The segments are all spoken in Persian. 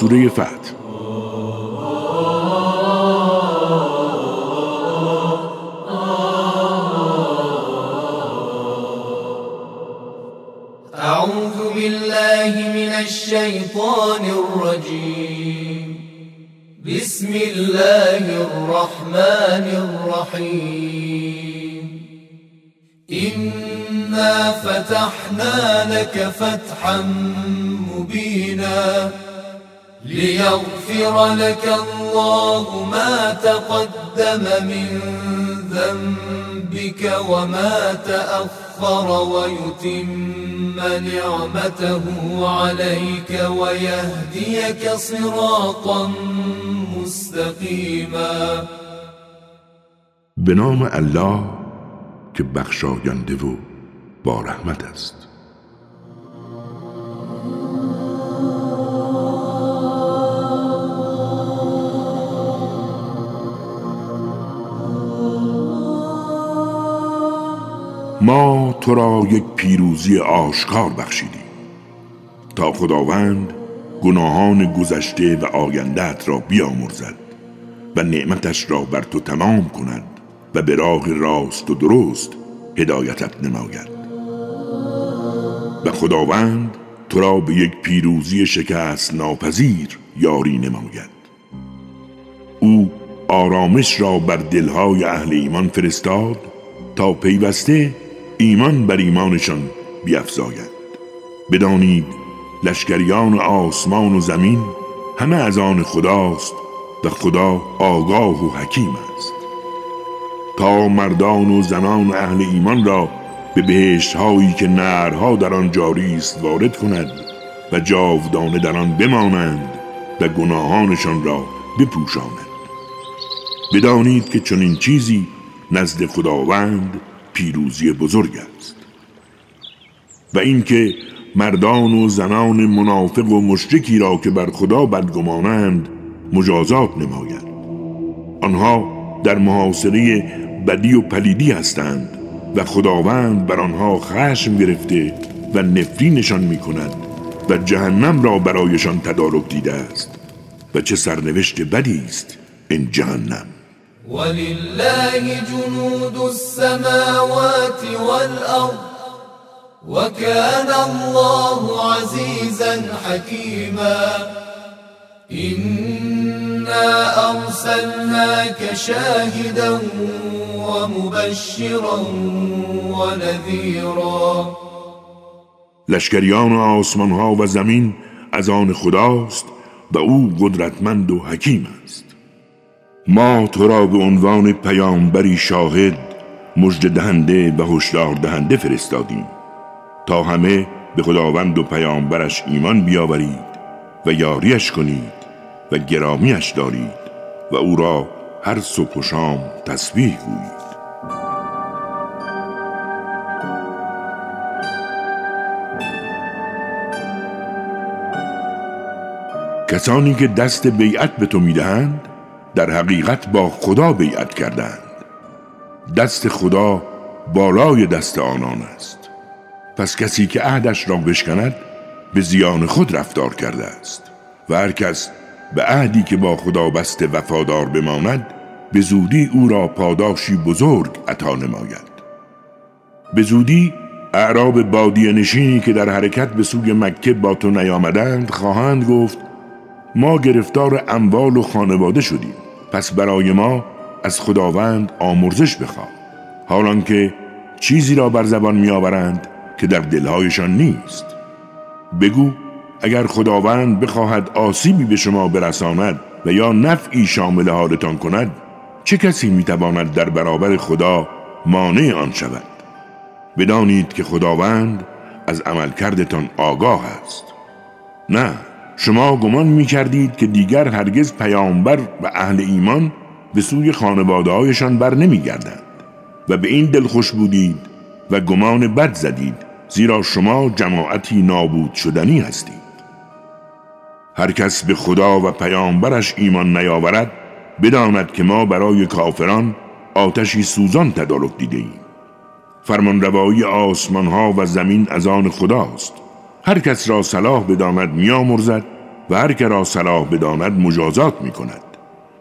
سورة فتح أعوذ بالله من الشيطان الرجيم. بسم الله الرحمن الرحيم. إنا فتحنا لك فتحا مبينا. ليغفر لك الله ما تقدم من ذنبك وما تأخر ويتم نعمته عليك ويهديك صراطا مستقيما. به نام الله که بخشاینده و با رحمت است. ما تو را یک پیروزی آشکار بخشیدیم. تا خداوند گناهان گذشته و آیندهت را بیامرزد و نعمتش را بر تو تمام کند و به راه راست و درست هدایتت نماید. و خداوند تو را به یک پیروزی شکست ناپذیر یاری نماید. او آرامش را بر دلهای اهل ایمان فرستاد تا پیوسته ایمان بر ایمانشان بیافزاید بدانید لشکریان آسمان و زمین همه از آن خداست و خدا آگاه و حکیم است. تا مردان و زنان اهل ایمان را به بهشت هایی که نرها در آن جاری است وارد کند و جاودانه در آن بمانند و گناهانشان را بپوشاند. بدانید که چنین چیزی نزد خداوند پیروزی بزرگ است. و اینکه مردان و زنان منافق و مشرکی را که بر خدا بدگمانند مجازات نماید آنها در محاصره بدی و پلیدی هستند و خداوند بر آنها خشم گرفته و نفرینشان می کند و جهنم را برایشان تدارک دیده است. و چه سرنوشت بدی است این جهنم. ولله جنود السماوات والأرض وكان الله عزيزا حكيما إنا أرسلناك شاهدا ومبشرا ونذيرا لشکریان آسمان ها و زمین از آن خداست و او قدرتمند و حکیم است. ما تو را به عنوان پیامبری شاهد مجد دهنده و هشدار دهنده فرستادیم. تا همه به خداوند و پیامبرش ایمان بیاورید و یاریش کنید و گرامیش دارید و او را هر صبح و شام تسبیح گویید. کسانی که دست بیعت به تو می‌دهند در حقیقت با خدا بیعت کردند. دست خدا بالای دست آنان است. پس کسی که عهدش را بشکند به زیان خود رفتار کرده است. و هر کس به عهدی که با خدا بسته وفادار بماند به زودی او را پاداشی بزرگ عطا نماید. به زودی اعراب بادی نشینی که در حرکت به سوی مکه با تو نیامدند خواهند گفت ما گرفتار اموال و خانواده شدیم. پس برای ما از خداوند آمرزش بخواه. حالان که چیزی را بر زبان میآورند که در دلهایشان نیست. بگو اگر خداوند بخواهد آسیبی به شما برساند و یا نفعی شامل حالتان کند چه کسی می‌تواند در برابر خدا مانع آن شود؟ بدانید که خداوند از عملکردتان آگاه است. نه. شما گمان می کردید که دیگر هرگز پیامبر و اهل ایمان به سوی خانواده هایشان بر نمی گردند و به این دل خوش بودید و گمان بد زدید زیرا شما جماعتی نابود شدنی هستید. هر کس به خدا و پیامبرش ایمان نیاورد بداند که ما برای کافران آتشی سوزان تدارک دیده ایم فرمان روایی آسمان ها و زمین از آن خداست. هر کس را صلاح بداند میامرزد و هر که را صلاح بداند مجازات می کند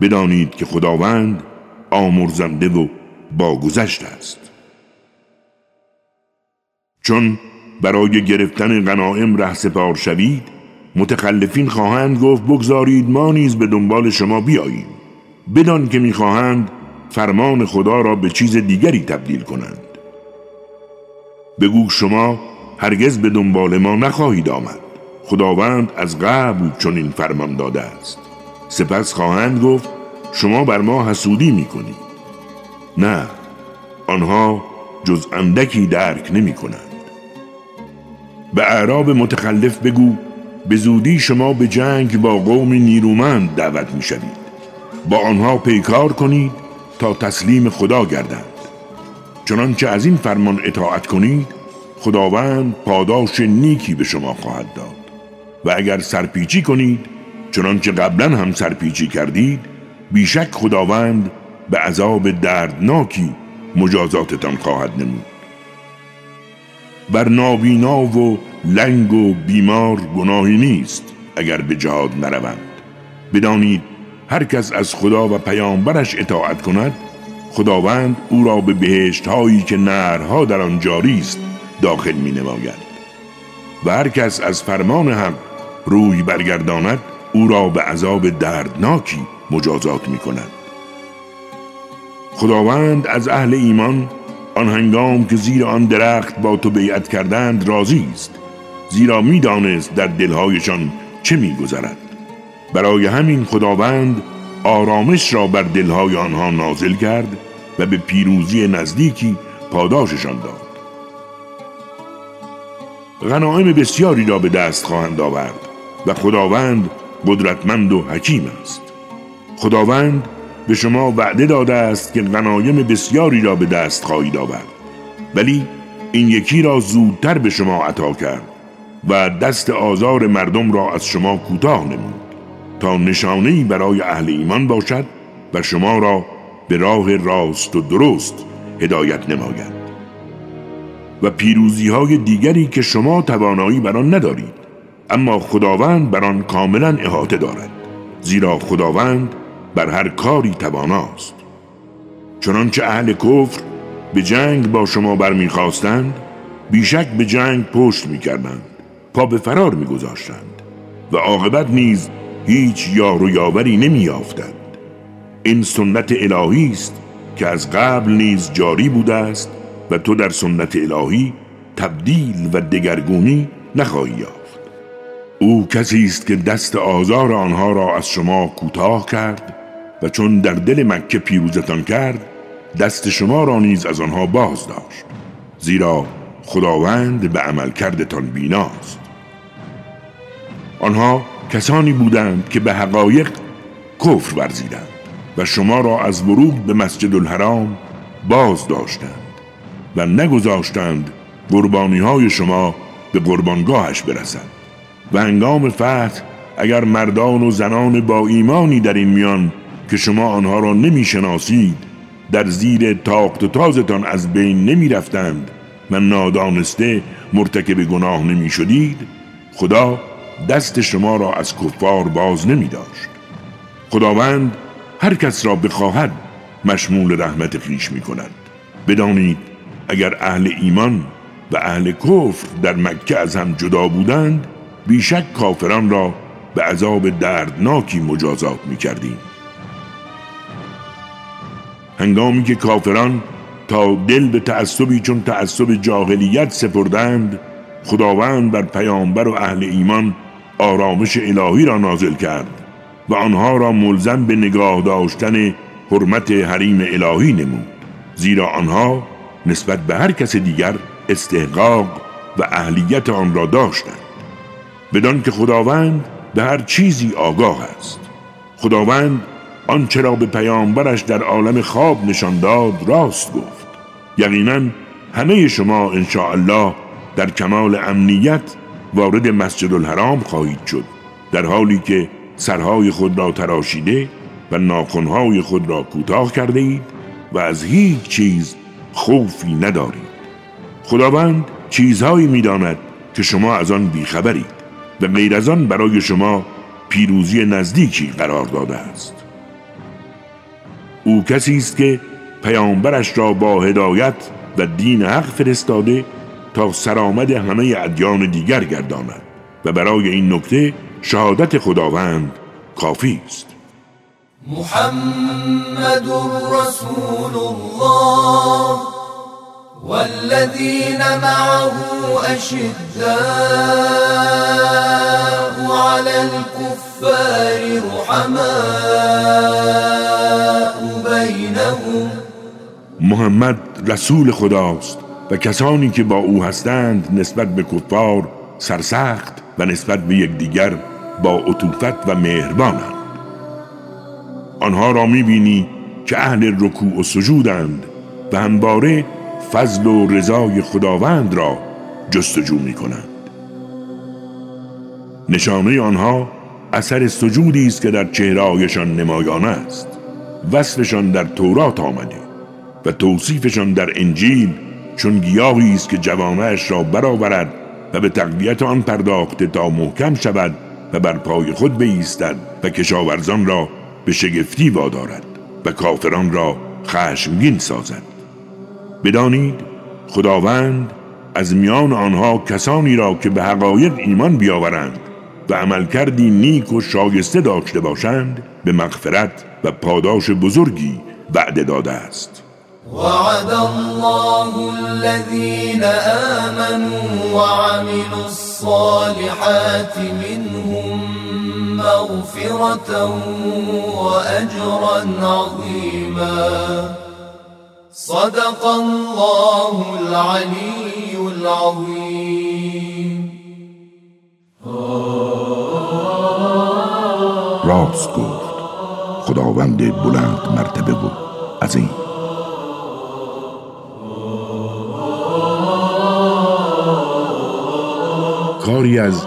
بدانید که خداوند آمرزنده و باگذشت است. چون برای گرفتن غنائم ره سپار شوید متخلفین خواهند گفت بگذارید ما نیز به دنبال شما بیاییم. بدان که می‌خواهند فرمان خدا را به چیز دیگری تبدیل کنند. بگو شما هرگز به دنبال ما نخواهید آمد. خداوند از قبل چنین فرمان داده است. سپس خواهند گفت شما بر ما حسودی می‌کنید. نه آنها جز اندکی درک نمی کنند به اعراب متخلف بگو به زودی شما به جنگ با قوم نیرومند دعوت می شوید با آنها پیکار کنید تا تسلیم خدا گردند. چنانچه از این فرمان اطاعت کنید خداوند پاداش نیکی به شما خواهد داد. و اگر سرپیچی کنید چنانچه قبلا هم سرپیچی کردید بیشک خداوند به عذاب دردناکی مجازاتتان خواهد نمود. بر نابینا و لنگ و بیمار گناهی نیست اگر به جهاد نروند. بدانید هر کس از خدا و پیامبرش اطاعت کند خداوند او را به بهشت هایی که نرها در آن جاری است داخل می نماید و هر کس از فرمان حق روی برگرداند او را به عذاب دردناکی مجازات می کند خداوند از اهل ایمان آن هنگام که زیر آن درخت با تو بیعت کردند راضی است زیرا می‌دانست در دلهایشان چه میگذرد. برای همین خداوند آرامش را بر دلهای آنها نازل کرد و به پیروزی نزدیکی پاداششان داد. غنایم بسیاری را به دست خواهند آورد و خداوند قدرتمند و حکیم است. خداوند به شما وعده داده است که غنایم بسیاری را به دست خواهید آورد. ولی این یکی را زودتر به شما عطا کرد و دست آزار مردم را از شما کوتاه نمود تا نشانهای برای اهل ایمان باشد و شما را به راه راست و درست هدایت نماید. و پیروزی های دیگری که شما توانایی بر آن ندارید. اما خداوند بر آن کاملا احاطه دارد. زیرا خداوند بر هر کاری تواناست. چنانچه اهل کفر به جنگ با شما برمیخواستند بیشک به جنگ پشت می‌کردند پا به فرار میگذاشتند و عاقبت نیز هیچ یار و یاوری نمیافتند این سنت الهی است که از قبل نیز جاری بوده است و تو در سنت الهی تبدیل و دگرگونی نخواهی یافت. او کسی است که دست آزار آنها را از شما کوتاه کرد و چون در دل مکه پیروزتان کرد دست شما را نیز از آنها باز داشت. زیرا خداوند به عمل کردتان بیناست. آنها کسانی بودند که به حقایق کفر ورزیدند و شما را از ورود به مسجد الحرام باز داشتند. و نگذاشتند قربانی های شما به قربانگاهش برسند. و هنگام فتح اگر مردان و زنان با ایمانی در این میان که شما آنها را نمی‌شناسید در زیر تاخت و تازتان از بین نمی رفتند و نادانسته مرتکب گناه نمی شدید خدا دست شما را از کفار باز نمی داشت خداوند هر کس را بخواهد مشمول رحمت خیش می کند بدانید اگر اهل ایمان و اهل کفر در مکه از هم جدا بودند بیشک کافران را به عذاب دردناکی مجازات می کردیم هنگامی که کافران تا دل به تعصبی چون تعصب جاهلیت سپردند خداوند بر پیامبر و اهل ایمان آرامش الهی را نازل کرد و آنها را ملزم به نگاه داشتن حرمت حریم الهی نمود. زیرا آنها نسبت به هر کس دیگر استحقاق و اهلیت آن را داشتند. بدان که خداوند به هر چیزی آگاه است. خداوند آنچه را به پیامبرش در عالم خواب نشان داد راست گفت. یقینا همه شما الله در کمال امنیت وارد مسجد الحرام خواهید شد در حالی که سرهای خود را تراشیده و ناخنهای خود را کوتاه کرده اید و از هیچ چیز خوفی ندارید خداوند چیزهایی می‌داند که شما از آن بیخبرید و غیر از آن برای شما پیروزی نزدیکی قرار داده است. او کسی است که پیامبرش را با هدایت و دین حق فرستاده تا سرآمد همه ادیان دیگر گرداند و برای این نکته شهادت خداوند کافی است. محمد رسول الله والذين معه أشداء على الكفار رحماء بينهم. محمد رسول خداست و کسانی که با او هستند نسبت به کفار سرسخت و نسبت به یکدیگر با عطوفت و مهربانند. آنها را می‌بینی که اهل رکوع و سجودند و همباره فضل و رضای خداوند را جستجو می کنند نشانه آنها اثر سجودی است که در چهرهایشان نمایان است. وصفشان در تورات آمده و توصیفشان در انجیل چون گیاهی است که جوانش را برآورد و به تقویت آن پرداخته تا محکم شود و بر پای خود بایستد و کشاورزان را به شگفتی وادارد و کافران را خشمگین سازد. بدانید خداوند از میان آنها کسانی را که به حقایق ایمان بیاورند و عمل کردی نیک و شایسته داشته باشند به مغفرت و پاداش بزرگی وعده داده است. وعد الله الذين آمنوا وعملوا الصالحات منهم مغفرة وأجرا عظيما. صدق الله العلي العظيم. راست گفت خداوند بلند مرتبه و عظیم. کاری از